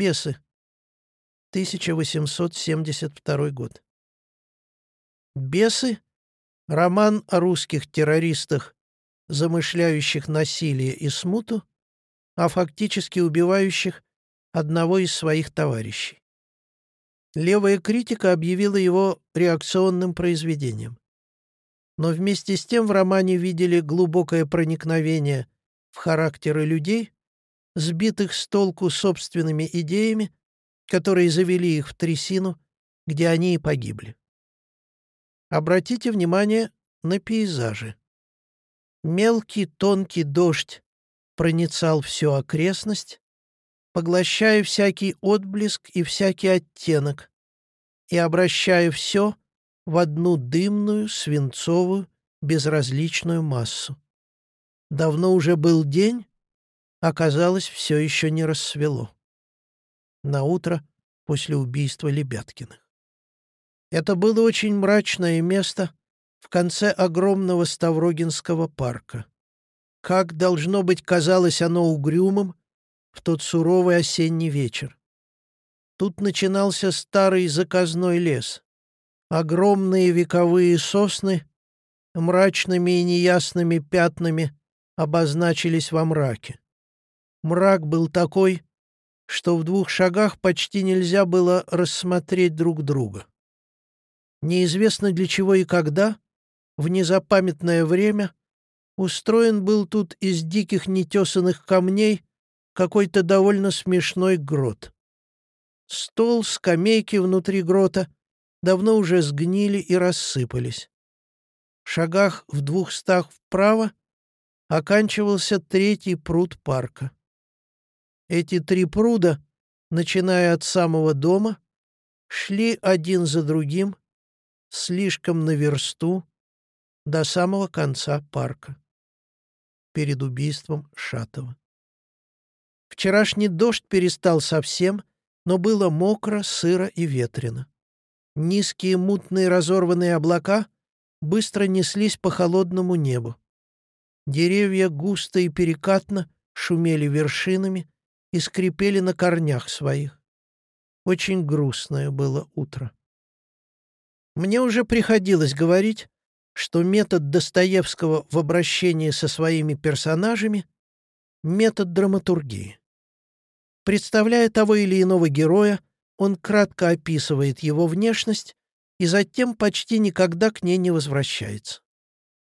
Бесы. 1872 год. «Бесы» — роман о русских террористах, замышляющих насилие и смуту, а фактически убивающих одного из своих товарищей. Левая критика объявила его реакционным произведением. Но вместе с тем в романе видели глубокое проникновение в характеры людей, сбитых с толку собственными идеями, которые завели их в трясину, где они и погибли. Обратите внимание на пейзажи. Мелкий тонкий дождь проницал всю окрестность, поглощая всякий отблеск и всякий оттенок и обращая все в одну дымную, свинцовую, безразличную массу. Давно уже был день, оказалось, все еще не рассвело. На утро после убийства Лебяткиных. Это было очень мрачное место в конце огромного Ставрогинского парка. Как, должно быть, казалось оно угрюмым в тот суровый осенний вечер. Тут начинался старый заказной лес. Огромные вековые сосны мрачными и неясными пятнами обозначились во мраке. Мрак был такой, что в двух шагах почти нельзя было рассмотреть друг друга. Неизвестно для чего и когда, в незапамятное время, устроен был тут из диких нетесанных камней какой-то довольно смешной грот. Стол, скамейки внутри грота давно уже сгнили и рассыпались. В шагах в двухстах вправо оканчивался третий пруд парка. Эти три пруда, начиная от самого дома, шли один за другим, слишком на версту, до самого конца парка, перед убийством Шатова. Вчерашний дождь перестал совсем, но было мокро, сыро и ветрено. Низкие мутные разорванные облака быстро неслись по холодному небу. Деревья густо и перекатно шумели вершинами, и скрипели на корнях своих. Очень грустное было утро. Мне уже приходилось говорить, что метод Достоевского в обращении со своими персонажами — метод драматургии. Представляя того или иного героя, он кратко описывает его внешность и затем почти никогда к ней не возвращается.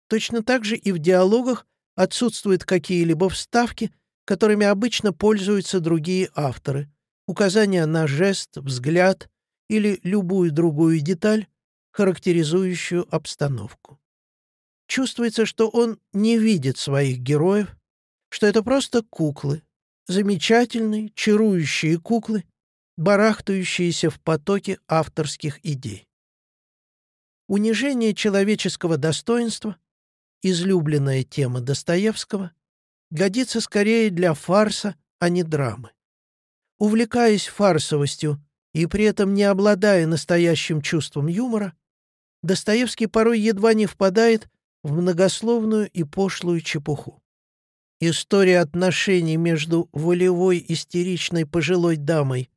Точно так же и в диалогах отсутствуют какие-либо вставки, которыми обычно пользуются другие авторы, указания на жест, взгляд или любую другую деталь, характеризующую обстановку. Чувствуется, что он не видит своих героев, что это просто куклы, замечательные, чарующие куклы, барахтающиеся в потоке авторских идей. Унижение человеческого достоинства, излюбленная тема Достоевского, годится скорее для фарса, а не драмы. Увлекаясь фарсовостью и при этом не обладая настоящим чувством юмора, Достоевский порой едва не впадает в многословную и пошлую чепуху. История отношений между волевой истеричной пожилой дамой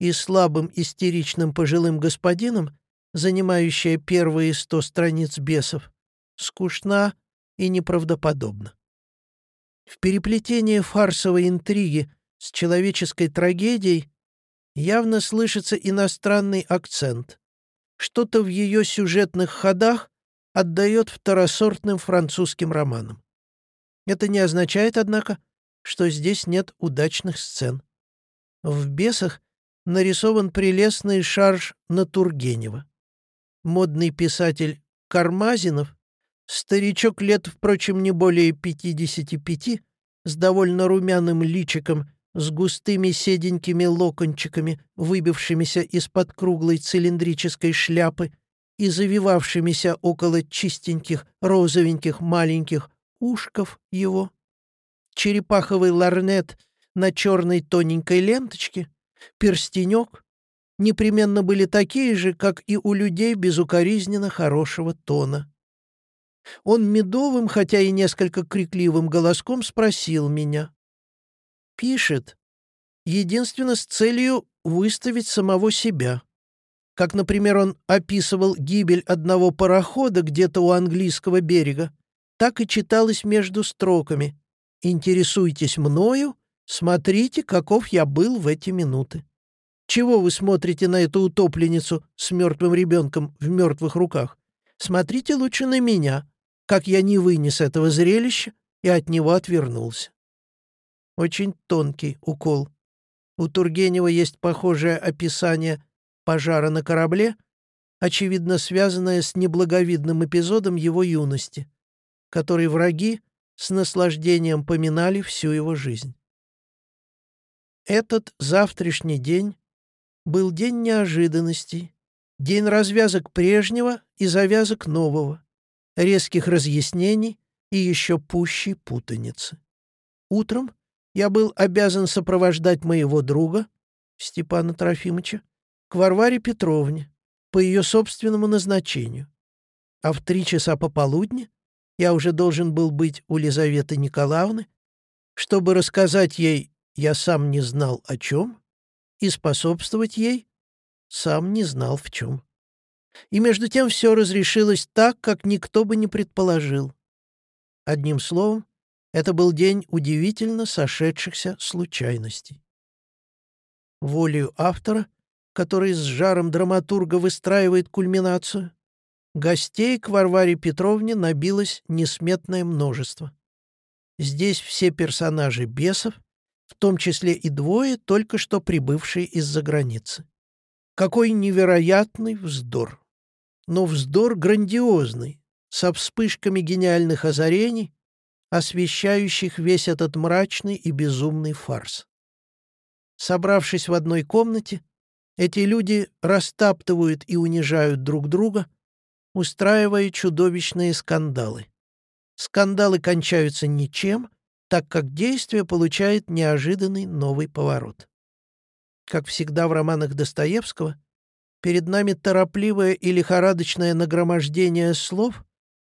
и слабым истеричным пожилым господином, занимающая первые сто страниц бесов, скучна и неправдоподобна. В переплетении фарсовой интриги с человеческой трагедией явно слышится иностранный акцент. Что-то в ее сюжетных ходах отдает второсортным французским романам. Это не означает, однако, что здесь нет удачных сцен. В «Бесах» нарисован прелестный шарж на Тургенева. Модный писатель Кармазинов Старичок лет, впрочем, не более пятидесяти пяти, с довольно румяным личиком, с густыми седенькими локончиками, выбившимися из-под круглой цилиндрической шляпы и завивавшимися около чистеньких, розовеньких, маленьких ушков его. Черепаховый ларнет на черной тоненькой ленточке, перстенек непременно были такие же, как и у людей безукоризненно хорошего тона. Он медовым, хотя и несколько крикливым голоском спросил меня. «Пишет. единственно с целью выставить самого себя. Как, например, он описывал гибель одного парохода где-то у английского берега, так и читалось между строками «Интересуйтесь мною, смотрите, каков я был в эти минуты». Чего вы смотрите на эту утопленницу с мертвым ребенком в мертвых руках? Смотрите лучше на меня, как я не вынес этого зрелища и от него отвернулся. Очень тонкий укол. У Тургенева есть похожее описание пожара на корабле, очевидно связанное с неблаговидным эпизодом его юности, который враги с наслаждением поминали всю его жизнь. Этот завтрашний день был день неожиданностей, день развязок прежнего и завязок нового, резких разъяснений и еще пущей путаницы. Утром я был обязан сопровождать моего друга, Степана Трофимовича, к Варваре Петровне по ее собственному назначению, а в три часа пополудни я уже должен был быть у Лизаветы Николаевны, чтобы рассказать ей «я сам не знал о чем», и способствовать ей сам не знал в чем. И между тем все разрешилось так, как никто бы не предположил. Одним словом, это был день удивительно сошедшихся случайностей. Волею автора, который с жаром драматурга выстраивает кульминацию, гостей к Варваре Петровне набилось несметное множество. Здесь все персонажи бесов, в том числе и двое, только что прибывшие из-за границы. Какой невероятный вздор! Но вздор грандиозный, со вспышками гениальных озарений, освещающих весь этот мрачный и безумный фарс. Собравшись в одной комнате, эти люди растаптывают и унижают друг друга, устраивая чудовищные скандалы. Скандалы кончаются ничем, так как действие получает неожиданный новый поворот. Как всегда в романах Достоевского, перед нами торопливое и лихорадочное нагромождение слов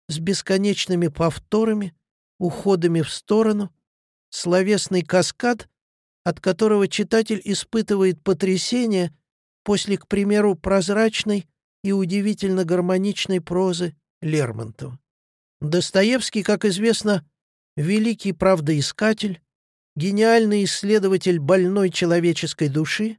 с бесконечными повторами, уходами в сторону, словесный каскад, от которого читатель испытывает потрясение после, к примеру, прозрачной и удивительно гармоничной прозы Лермонтова. Достоевский, как известно, великий правдоискатель, гениальный исследователь больной человеческой души,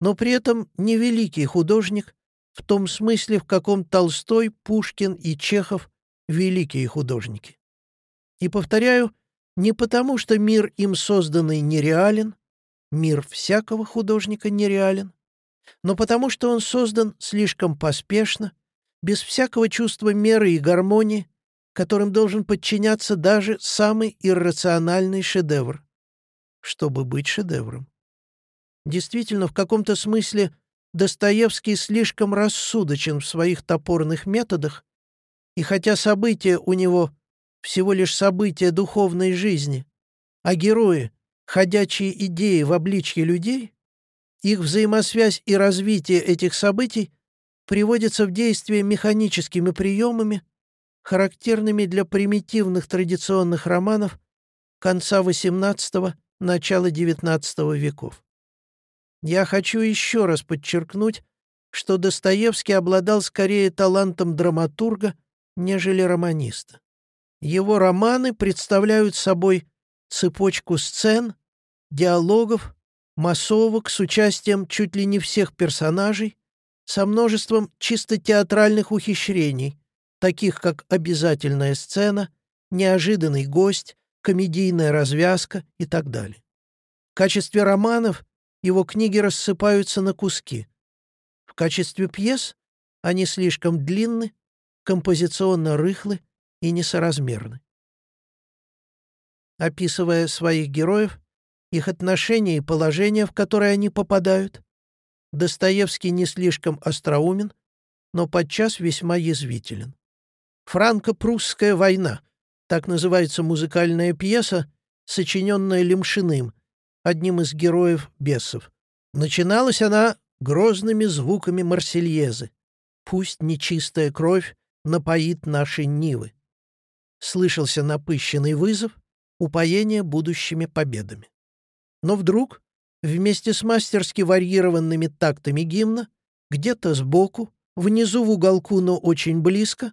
но при этом не великий художник в том смысле, в каком Толстой, Пушкин и Чехов — великие художники. И повторяю, не потому, что мир им созданный нереален, мир всякого художника нереален, но потому, что он создан слишком поспешно, без всякого чувства меры и гармонии, которым должен подчиняться даже самый иррациональный шедевр, чтобы быть шедевром. Действительно, в каком-то смысле Достоевский слишком рассудочен в своих топорных методах, и хотя события у него всего лишь события духовной жизни, а герои — ходячие идеи в обличье людей, их взаимосвязь и развитие этих событий приводятся в действие механическими приемами, характерными для примитивных традиционных романов конца XVIII – начала XIX веков. Я хочу еще раз подчеркнуть, что Достоевский обладал скорее талантом драматурга, нежели романиста. Его романы представляют собой цепочку сцен, диалогов, массовок с участием чуть ли не всех персонажей, со множеством чисто театральных ухищрений, таких как обязательная сцена, неожиданный гость, комедийная развязка и так далее. В качестве романов его книги рассыпаются на куски. В качестве пьес они слишком длинны, композиционно рыхлы и несоразмерны. Описывая своих героев, их отношения и положения, в которые они попадают, Достоевский не слишком остроумен, но подчас весьма язвителен. «Франко-прусская война» — так называется музыкальная пьеса, сочиненная Лемшиным, одним из героев бесов. Начиналась она грозными звуками Марсельезы. «Пусть нечистая кровь напоит наши нивы». Слышался напыщенный вызов, упоение будущими победами. Но вдруг вместе с мастерски варьированными тактами гимна, где-то сбоку, внизу в уголку, но очень близко,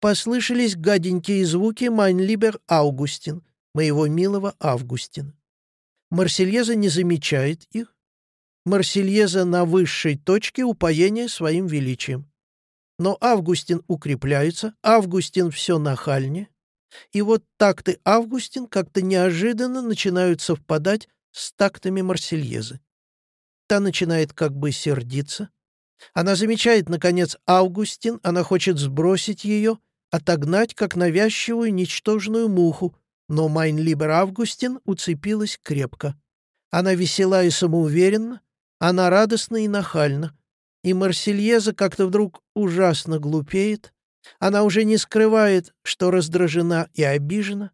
послышались гаденькие звуки «Майнлибер Аугустин», моего милого Августина. Марсельеза не замечает их. Марсельеза на высшей точке упоения своим величием. Но Августин укрепляется, Августин все нахальнее. И вот такты Августин как-то неожиданно начинают совпадать с тактами Марсельезы. Та начинает как бы сердиться. Она замечает, наконец, Августин, она хочет сбросить ее, отогнать, как навязчивую ничтожную муху, но Майнлибер Августин уцепилась крепко. Она весела и самоуверенна, она радостна и нахальна. И Марсельеза как-то вдруг ужасно глупеет. Она уже не скрывает, что раздражена и обижена.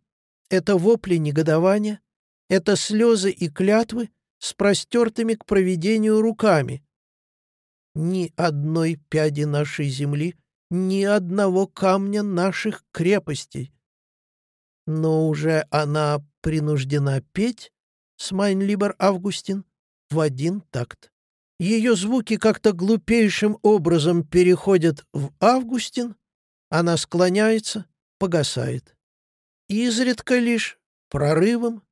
Это вопли негодования, это слезы и клятвы с простертыми к проведению руками. Ни одной пяди нашей земли, ни одного камня наших крепостей но уже она принуждена петь с Майнлибер Августин в один такт. Ее звуки как-то глупейшим образом переходят в Августин, она склоняется, погасает. Изредка лишь прорывом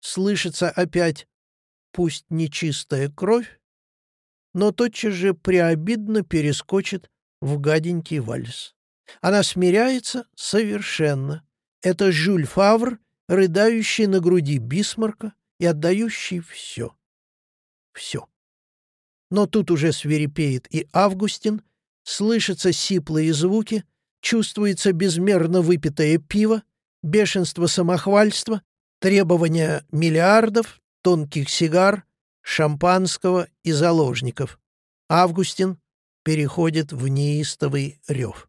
слышится опять пусть нечистая кровь, но тотчас же преобидно перескочит в гаденький вальс. Она смиряется совершенно, это Жюль Фавр, рыдающий на груди Бисмарка и отдающий все. Все. Но тут уже свирепеет и Августин, слышатся сиплые звуки, чувствуется безмерно выпитое пиво, бешенство самохвальства, требования миллиардов, тонких сигар, шампанского и заложников. Августин переходит в неистовый рев.